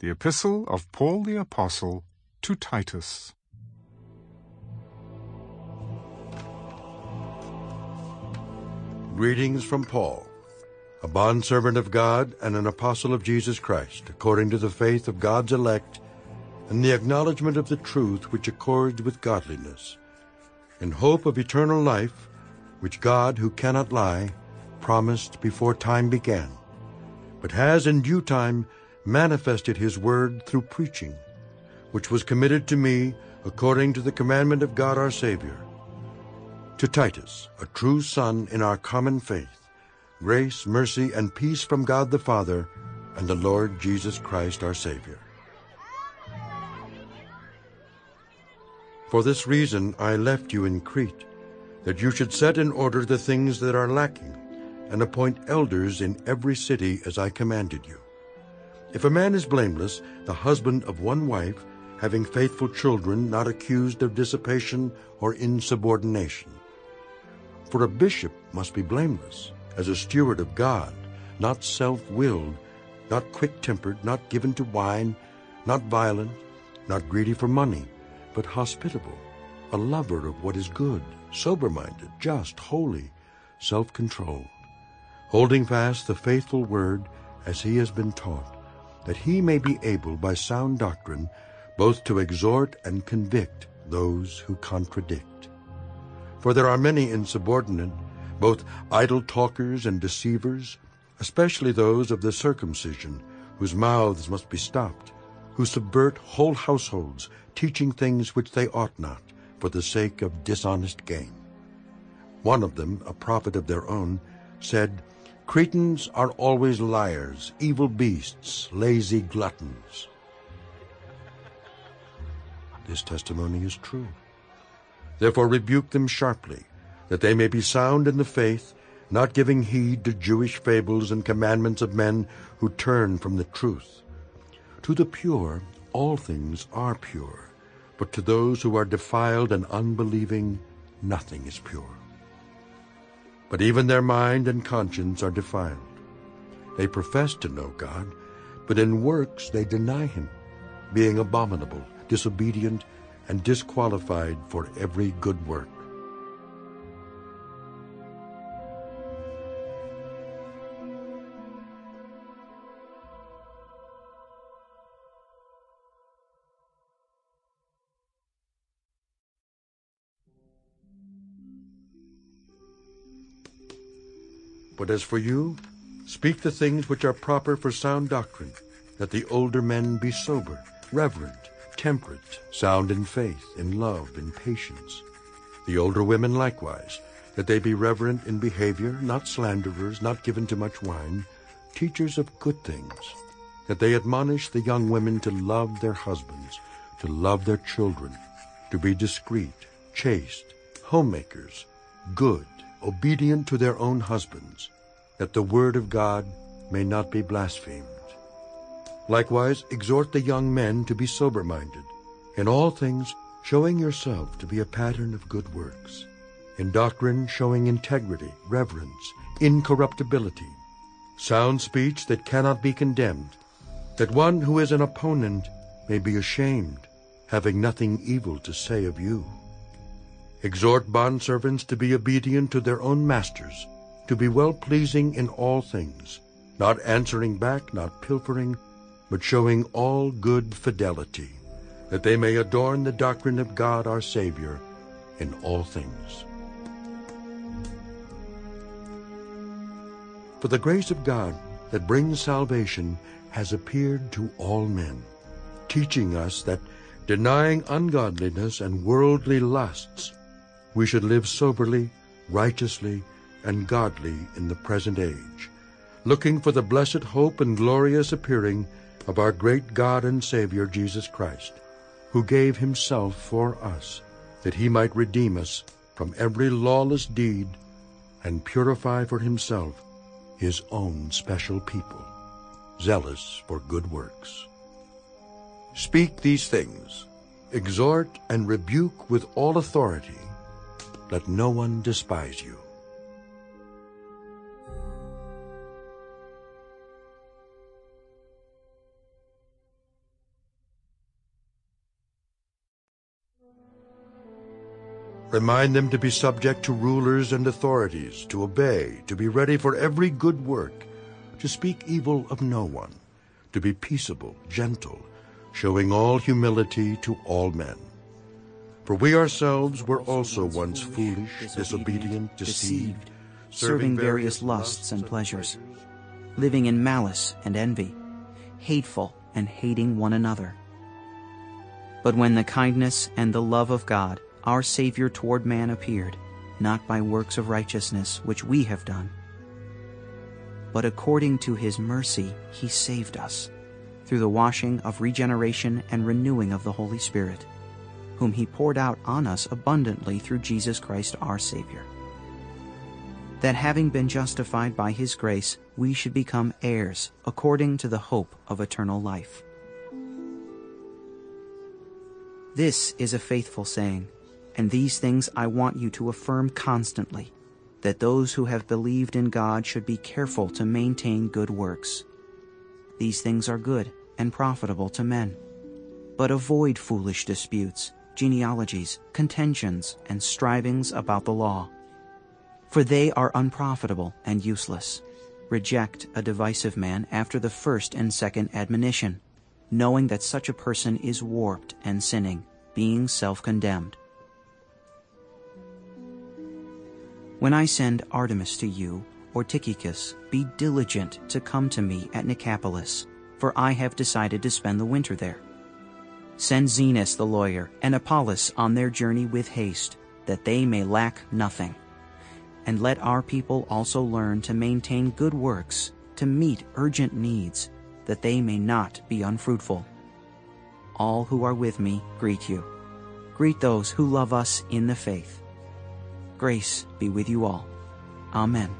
The Epistle of Paul the Apostle to Titus. Greetings from Paul, a bondservant of God and an apostle of Jesus Christ, according to the faith of God's elect and the acknowledgement of the truth which accords with godliness, in hope of eternal life, which God, who cannot lie, promised before time began, but has in due time manifested his word through preaching, which was committed to me according to the commandment of God our Savior. To Titus, a true son in our common faith, grace, mercy, and peace from God the Father and the Lord Jesus Christ our Savior. For this reason I left you in Crete, that you should set in order the things that are lacking, and appoint elders in every city as I commanded you. If a man is blameless, the husband of one wife, having faithful children, not accused of dissipation or insubordination. For a bishop must be blameless, as a steward of God, not self-willed, not quick-tempered, not given to wine, not violent, not greedy for money, but hospitable, a lover of what is good, sober-minded, just, holy, self-controlled, holding fast the faithful word as he has been taught, that he may be able by sound doctrine both to exhort and convict those who contradict. For there are many insubordinate, both idle talkers and deceivers, especially those of the circumcision, whose mouths must be stopped, who subvert whole households, teaching things which they ought not, for the sake of dishonest gain. One of them, a prophet of their own, said, Cretans are always liars, evil beasts, lazy gluttons. This testimony is true. Therefore rebuke them sharply, that they may be sound in the faith, not giving heed to Jewish fables and commandments of men who turn from the truth. To the pure all things are pure, but to those who are defiled and unbelieving nothing is pure. But even their mind and conscience are defiled. They profess to know God, but in works they deny him, being abominable, disobedient, and disqualified for every good work. But as for you, speak the things which are proper for sound doctrine, that the older men be sober, reverent, temperate, sound in faith, in love, in patience. The older women likewise, that they be reverent in behavior, not slanderers, not given to much wine, teachers of good things, that they admonish the young women to love their husbands, to love their children, to be discreet, chaste, homemakers, good, obedient to their own husbands, that the word of God may not be blasphemed. Likewise, exhort the young men to be sober-minded, in all things showing yourself to be a pattern of good works, in doctrine showing integrity, reverence, incorruptibility, sound speech that cannot be condemned, that one who is an opponent may be ashamed, having nothing evil to say of you. Exhort bondservants to be obedient to their own masters, to be well-pleasing in all things, not answering back, not pilfering, but showing all good fidelity, that they may adorn the doctrine of God our Savior in all things. For the grace of God that brings salvation has appeared to all men, teaching us that, denying ungodliness and worldly lusts, we should live soberly, righteously, and godly in the present age, looking for the blessed hope and glorious appearing of our great God and Savior Jesus Christ, who gave himself for us, that he might redeem us from every lawless deed and purify for himself his own special people, zealous for good works. Speak these things, exhort and rebuke with all authority. Let no one despise you. Remind them to be subject to rulers and authorities, to obey, to be ready for every good work, to speak evil of no one, to be peaceable, gentle, showing all humility to all men. For we ourselves were also once foolish, disobedient, deceived, serving various lusts and pleasures, living in malice and envy, hateful and hating one another. But when the kindness and the love of God, our Savior toward man appeared, not by works of righteousness which we have done, but according to his mercy he saved us, through the washing of regeneration and renewing of the Holy Spirit, whom he poured out on us abundantly through Jesus Christ our Savior. That having been justified by his grace, we should become heirs according to the hope of eternal life. This is a faithful saying, and these things I want you to affirm constantly, that those who have believed in God should be careful to maintain good works. These things are good and profitable to men. But avoid foolish disputes, genealogies, contentions, and strivings about the law. For they are unprofitable and useless. Reject a divisive man after the first and second admonition, knowing that such a person is warped and sinning, being self-condemned. When I send Artemas to you, or Tychicus, be diligent to come to me at Nicopolis, for I have decided to spend the winter there. Send Zenas the lawyer and Apollos on their journey with haste, that they may lack nothing. And let our people also learn to maintain good works, to meet urgent needs, that they may not be unfruitful. All who are with me greet you. Greet those who love us in the faith. Grace be with you all. Amen.